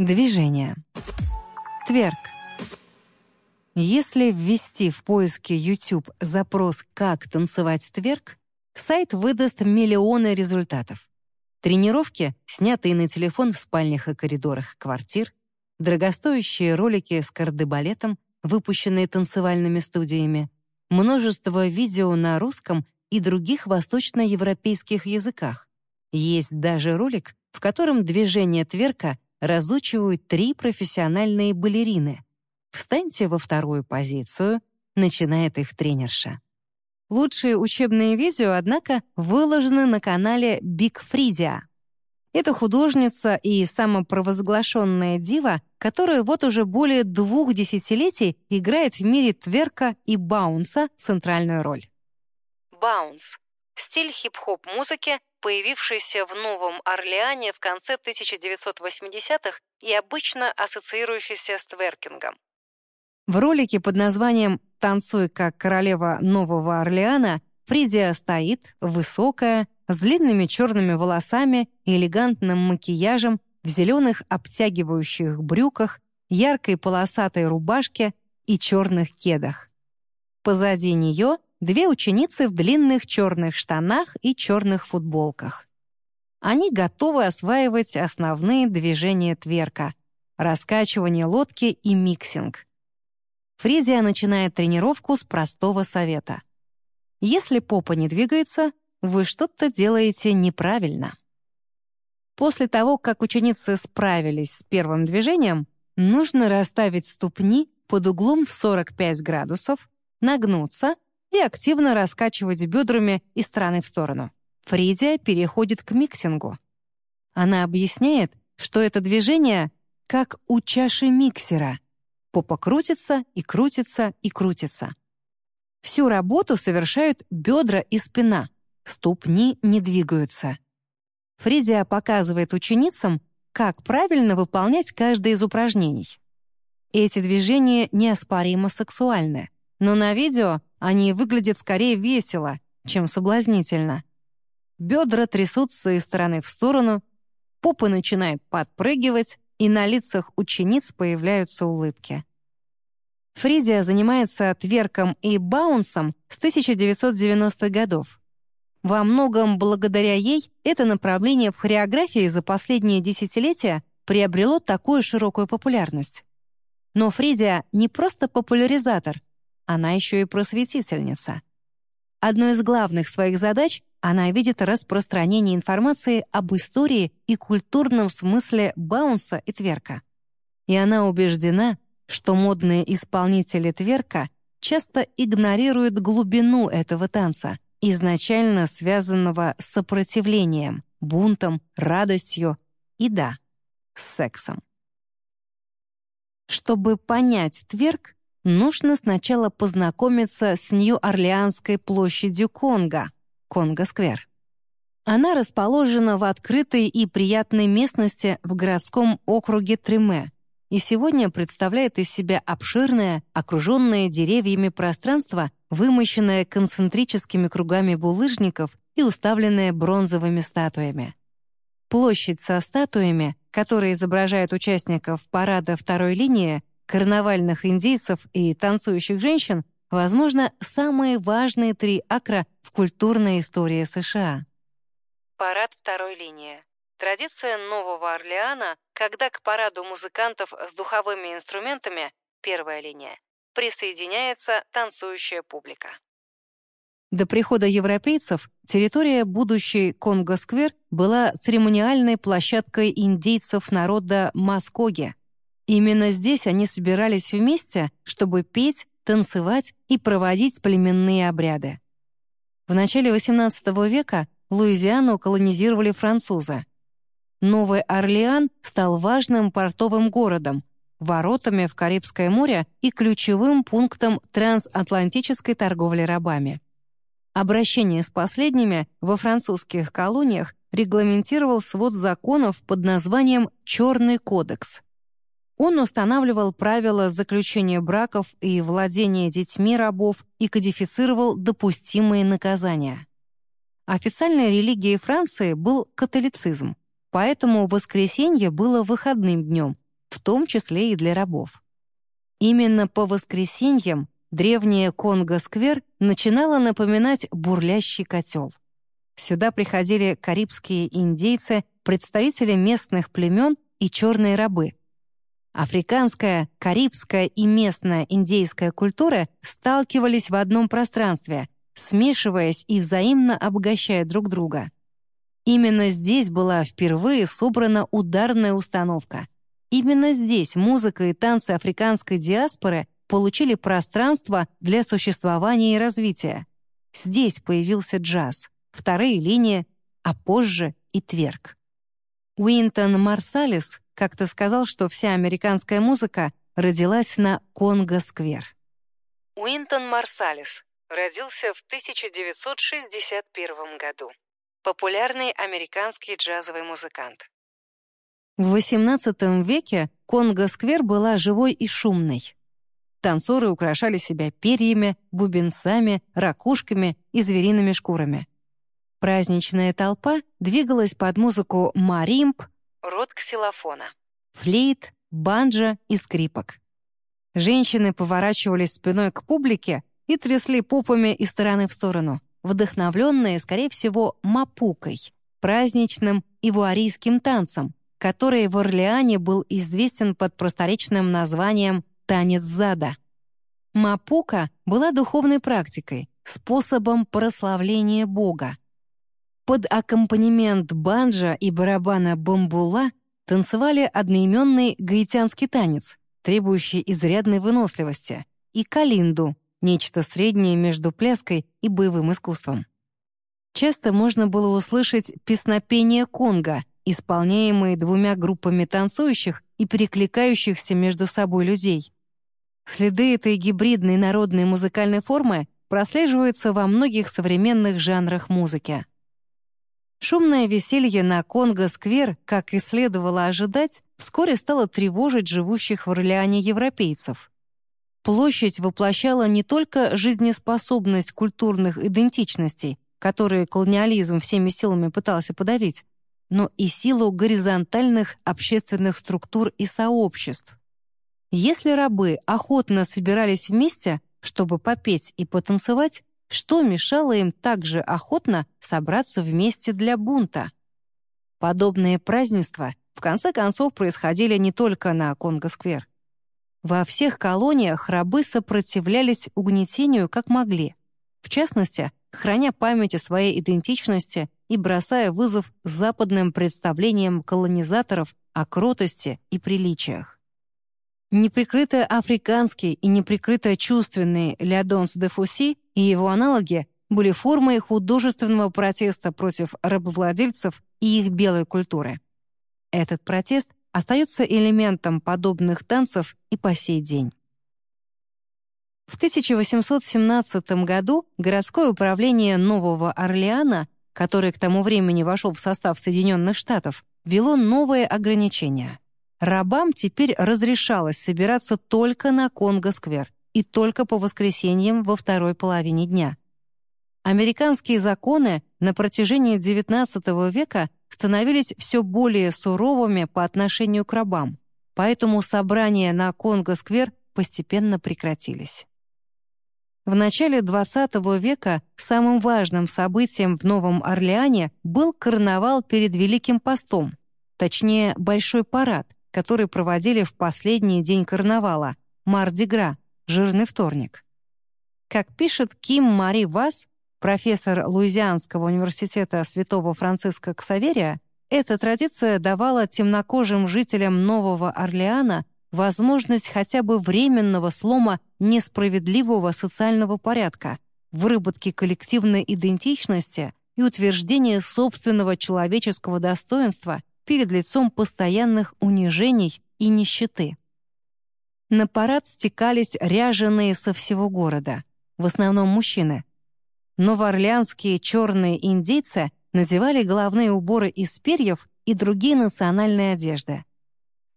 Движение. Тверк. Если ввести в поиске YouTube запрос «Как танцевать тверк», сайт выдаст миллионы результатов. Тренировки, снятые на телефон в спальнях и коридорах квартир, дорогостоящие ролики с кардебалетом, выпущенные танцевальными студиями, множество видео на русском и других восточноевропейских языках. Есть даже ролик, в котором движение тверка разучивают три профессиональные балерины. «Встаньте во вторую позицию», — начинает их тренерша. Лучшие учебные видео, однако, выложены на канале Big Фридиа. Это художница и самопровозглашенная дива, которая вот уже более двух десятилетий играет в мире тверка и баунса центральную роль. Баунс — стиль хип-хоп музыки, появившийся в Новом Орлеане в конце 1980-х и обычно ассоциирующийся с тверкингом. В ролике под названием «Танцуй как королева Нового Орлеана» Фридия стоит, высокая, с длинными черными волосами и элегантным макияжем, в зеленых обтягивающих брюках, яркой полосатой рубашке и черных кедах. Позади нее две ученицы в длинных черных штанах и черных футболках. Они готовы осваивать основные движения тверка — раскачивание лодки и миксинг. Фридия начинает тренировку с простого совета. Если попа не двигается, вы что-то делаете неправильно. После того, как ученицы справились с первым движением, нужно расставить ступни под углом в 45 градусов, нагнуться и активно раскачивать бедрами из стороны в сторону. Фридия переходит к миксингу. Она объясняет, что это движение как у чаши миксера. Попа крутится и крутится и крутится. Всю работу совершают бедра и спина. Ступни не двигаются. Фридия показывает ученицам, как правильно выполнять каждое из упражнений. Эти движения неоспоримо сексуальны, но на видео они выглядят скорее весело, чем соблазнительно. Бедра трясутся из стороны в сторону, попы начинают подпрыгивать, и на лицах учениц появляются улыбки. Фридия занимается тверком и баунсом с 1990-х годов. Во многом благодаря ей это направление в хореографии за последние десятилетия приобрело такую широкую популярность. Но Фридия не просто популяризатор, она еще и просветительница. Одной из главных своих задач она видит распространение информации об истории и культурном смысле баунса и тверка. И она убеждена, что модные исполнители тверка часто игнорируют глубину этого танца, изначально связанного с сопротивлением, бунтом, радостью и, да, с сексом. Чтобы понять тверк, нужно сначала познакомиться с Нью-Орлеанской площадью Конго, Конго-сквер. Она расположена в открытой и приятной местности в городском округе Триме и сегодня представляет из себя обширное, окруженное деревьями пространство, вымощенное концентрическими кругами булыжников и уставленное бронзовыми статуями. Площадь со статуями, которые изображают участников парада второй линии, карнавальных индейцев и танцующих женщин, возможно, самые важные три акра в культурной истории США. Парад второй линии. Традиция Нового Орлеана, когда к параду музыкантов с духовыми инструментами, первая линия, присоединяется танцующая публика. До прихода европейцев территория будущей Конго-сквер была церемониальной площадкой индейцев народа Маскоги, Именно здесь они собирались вместе, чтобы петь, танцевать и проводить племенные обряды. В начале XVIII века Луизиану колонизировали французы. Новый Орлеан стал важным портовым городом, воротами в Карибское море и ключевым пунктом трансатлантической торговли рабами. Обращение с последними во французских колониях регламентировал свод законов под названием «Черный кодекс», он устанавливал правила заключения браков и владения детьми рабов и кодифицировал допустимые наказания. Официальной религией Франции был католицизм, поэтому воскресенье было выходным днем, в том числе и для рабов. Именно по воскресеньям древняя Конго-сквер начинала напоминать бурлящий котел. Сюда приходили карибские индейцы, представители местных племен и черные рабы. Африканская, карибская и местная индейская культура сталкивались в одном пространстве, смешиваясь и взаимно обогащая друг друга. Именно здесь была впервые собрана ударная установка. Именно здесь музыка и танцы африканской диаспоры получили пространство для существования и развития. Здесь появился джаз, вторые линии, а позже и тверк. Уинтон Марсалис как-то сказал, что вся американская музыка родилась на Конго-сквер. Уинтон Марсалис родился в 1961 году. Популярный американский джазовый музыкант. В XVIII веке Конго-сквер была живой и шумной. Танцоры украшали себя перьями, бубенцами, ракушками и звериными шкурами. Праздничная толпа двигалась под музыку маримб, род ксилофона, флейт, банджо и скрипок. Женщины поворачивались спиной к публике и трясли пупами из стороны в сторону, вдохновленные, скорее всего, мапукой, праздничным ивуарийским танцем, который в Орлеане был известен под просторечным названием «танец зада». Мапука была духовной практикой, способом прославления Бога, под аккомпанемент банджа и барабана бамбула танцевали одноименный гаитянский танец, требующий изрядной выносливости, и калинду, нечто среднее между пляской и боевым искусством. Часто можно было услышать песнопение конга, исполняемые двумя группами танцующих и перекликающихся между собой людей. Следы этой гибридной народной музыкальной формы прослеживаются во многих современных жанрах музыки. Шумное веселье на Конго-сквер, как и следовало ожидать, вскоре стало тревожить живущих в Орлеане европейцев. Площадь воплощала не только жизнеспособность культурных идентичностей, которые колониализм всеми силами пытался подавить, но и силу горизонтальных общественных структур и сообществ. Если рабы охотно собирались вместе, чтобы попеть и потанцевать, что мешало им также охотно собраться вместе для бунта? Подобные празднества в конце концов происходили не только на Конго-сквер. Во всех колониях рабы сопротивлялись угнетению как могли. В частности, храня память о своей идентичности и бросая вызов западным представлениям колонизаторов о кротости и приличиях. Неприкрыто африканский и неприкрыто чувственный Леодонс де Фуси и его аналоги были формой художественного протеста против рабовладельцев и их белой культуры. Этот протест остается элементом подобных танцев и по сей день. В 1817 году городское управление Нового Орлеана, которое к тому времени вошел в состав Соединенных Штатов, ввело новые ограничения — Рабам теперь разрешалось собираться только на Конго-сквер и только по воскресеньям во второй половине дня. Американские законы на протяжении XIX века становились все более суровыми по отношению к рабам, поэтому собрания на Конго-сквер постепенно прекратились. В начале XX века самым важным событием в Новом Орлеане был карнавал перед Великим постом, точнее, Большой парад, который проводили в последний день карнавала, Мардигра, жирный вторник. Как пишет Ким Мари Вас, профессор Луизианского университета Святого Франциска Ксаверия, эта традиция давала темнокожим жителям Нового Орлеана возможность хотя бы временного слома несправедливого социального порядка, выработки коллективной идентичности и утверждения собственного человеческого достоинства перед лицом постоянных унижений и нищеты. На парад стекались ряженые со всего города, в основном мужчины. Новоорлеанские черные индейцы надевали головные уборы из перьев и другие национальные одежды.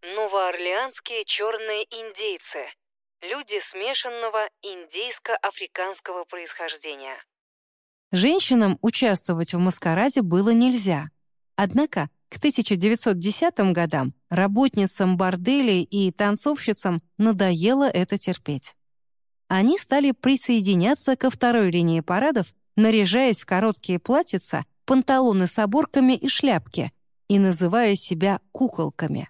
Новоорлеанские черные индейцы — люди смешанного индейско-африканского происхождения. Женщинам участвовать в маскараде было нельзя. Однако К 1910 годам работницам борделей и танцовщицам надоело это терпеть. Они стали присоединяться ко второй линии парадов, наряжаясь в короткие платьица, панталоны с оборками и шляпки, и называя себя куколками.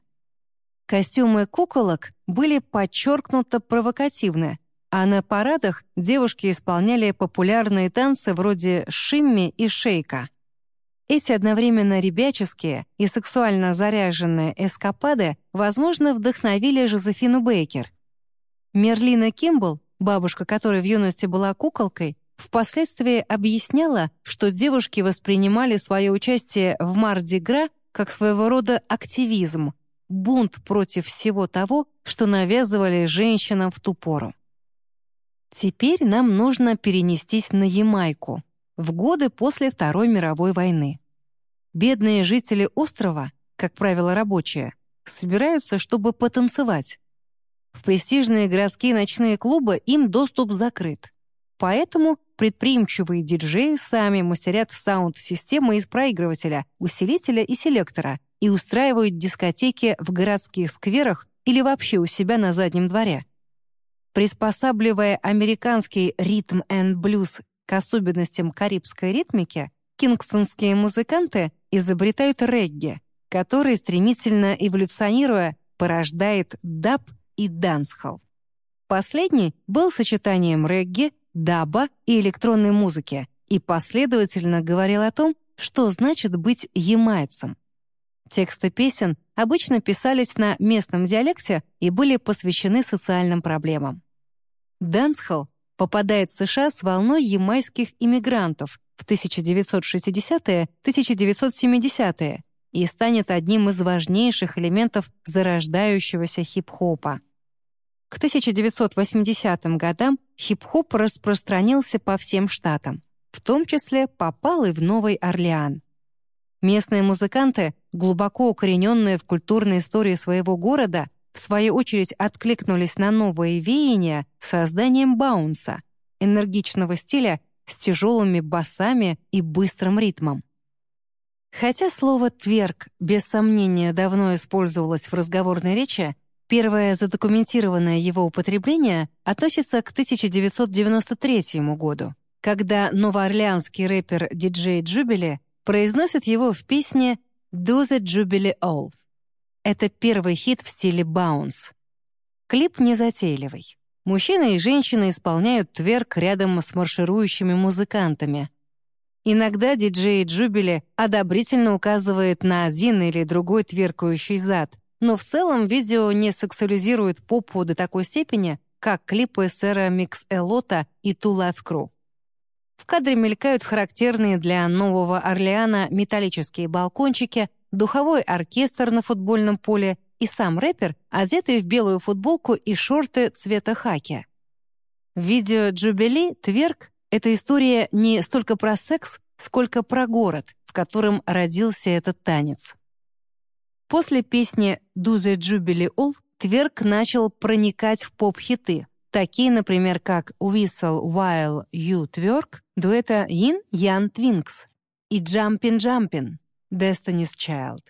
Костюмы куколок были подчеркнуто провокативны, а на парадах девушки исполняли популярные танцы вроде шимми и шейка. Эти одновременно ребяческие и сексуально заряженные эскапады, возможно, вдохновили Жозефину Бейкер. Мерлина Кимбл, бабушка которой в юности была куколкой, впоследствии объясняла, что девушки воспринимали свое участие в Марди-Гра как своего рода активизм, бунт против всего того, что навязывали женщинам в ту пору. Теперь нам нужно перенестись на Ямайку, в годы после Второй мировой войны. Бедные жители острова, как правило рабочие, собираются, чтобы потанцевать. В престижные городские ночные клубы им доступ закрыт. Поэтому предприимчивые диджеи сами мастерят саунд-системы из проигрывателя, усилителя и селектора и устраивают дискотеки в городских скверах или вообще у себя на заднем дворе. Приспосабливая американский ритм and блюз к особенностям карибской ритмики, кингстонские музыканты изобретают регги, который, стремительно эволюционируя, порождает даб и дансхолл. Последний был сочетанием регги, даба и электронной музыки и последовательно говорил о том, что значит быть ямайцем. Тексты песен обычно писались на местном диалекте и были посвящены социальным проблемам. Дэнсхолл попадает в США с волной ямайских иммигрантов в 1960-1970-е и станет одним из важнейших элементов зарождающегося хип-хопа. К 1980 годам хип-хоп распространился по всем штатам, в том числе попал и в Новый Орлеан. Местные музыканты, глубоко укорененные в культурной истории своего города, в свою очередь откликнулись на новые веяния созданием баунса, энергичного стиля с тяжелыми басами и быстрым ритмом. Хотя слово «тверк» без сомнения давно использовалось в разговорной речи, первое задокументированное его употребление относится к 1993 году, когда новоорлеанский рэпер диджей Джубили произносит его в песне «Do the Jubilee All». Это первый хит в стиле баунс. Клип незатейливый. Мужчины и женщины исполняют тверк рядом с марширующими музыкантами. Иногда диджей Джубили одобрительно указывает на один или другой тверкающий зад, но в целом видео не сексуализирует попу до такой степени, как клипы сэра Микс Элота и Ту Life Crew. В кадре мелькают характерные для Нового Орлеана металлические балкончики, духовой оркестр на футбольном поле и сам рэпер, одетый в белую футболку и шорты цвета хаки. В видео «Джубили» «Тверк» — это история не столько про секс, сколько про город, в котором родился этот танец. После песни «Do the Jubilee All» Тверк начал проникать в поп-хиты, такие, например, как «Whistle While You Twerk», дуэта Yin Yan Twinks и «Jumpin' Jumpin' Destiny's Child.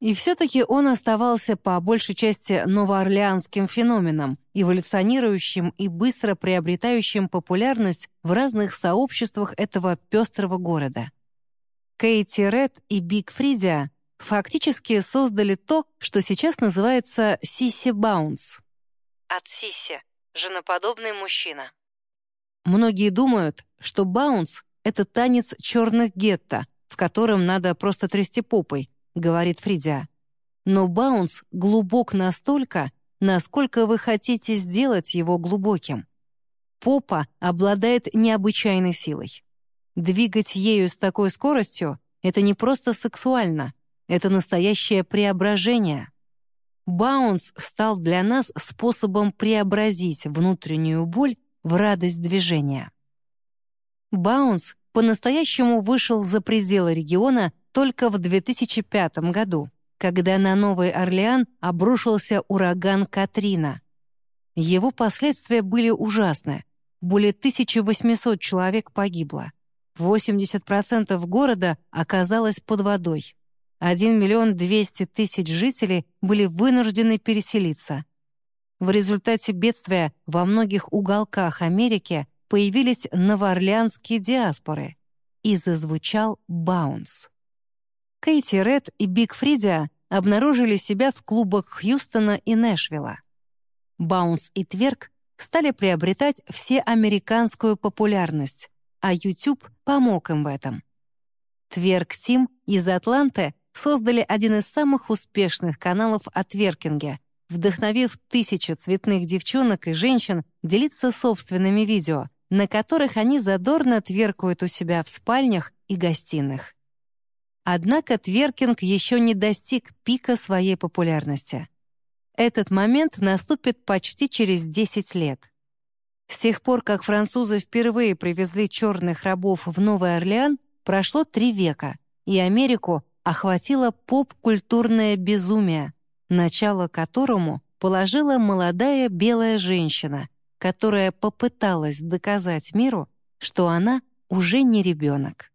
И все-таки он оставался по большей части новоорлеанским феноменом, эволюционирующим и быстро приобретающим популярность в разных сообществах этого пестрого города. Кэти Ред и Биг Фридиа фактически создали то, что сейчас называется «sissy bounce». От sissy — женоподобный мужчина. Многие думают, что bounce — это танец черных гетто, в котором надо просто трясти попой, говорит Фридия. Но bounce глубок настолько, насколько вы хотите сделать его глубоким. Попа обладает необычайной силой. Двигать ею с такой скоростью — это не просто сексуально, это настоящее преображение. Баунс стал для нас способом преобразить внутреннюю боль в радость движения. Баунс по-настоящему вышел за пределы региона только в 2005 году, когда на Новый Орлеан обрушился ураган Катрина. Его последствия были ужасны. Более 1800 человек погибло. 80% города оказалось под водой. 1 миллион 200 тысяч жителей были вынуждены переселиться. В результате бедствия во многих уголках Америки появились новоорлеанские диаспоры, и зазвучал баунс. Кейти Ред и Биг Фридиа обнаружили себя в клубах Хьюстона и Нэшвилла. Баунс и Тверк стали приобретать всеамериканскую популярность, а YouTube помог им в этом. Тверк Тим из Атланты создали один из самых успешных каналов о тверкинге, вдохновив тысячи цветных девчонок и женщин делиться собственными видео, на которых они задорно тверкают у себя в спальнях и гостиных. Однако тверкинг еще не достиг пика своей популярности. Этот момент наступит почти через 10 лет. С тех пор, как французы впервые привезли черных рабов в Новый Орлеан, прошло три века, и Америку охватило поп-культурное безумие, начало которому положила молодая белая женщина, которая попыталась доказать миру, что она уже не ребенок.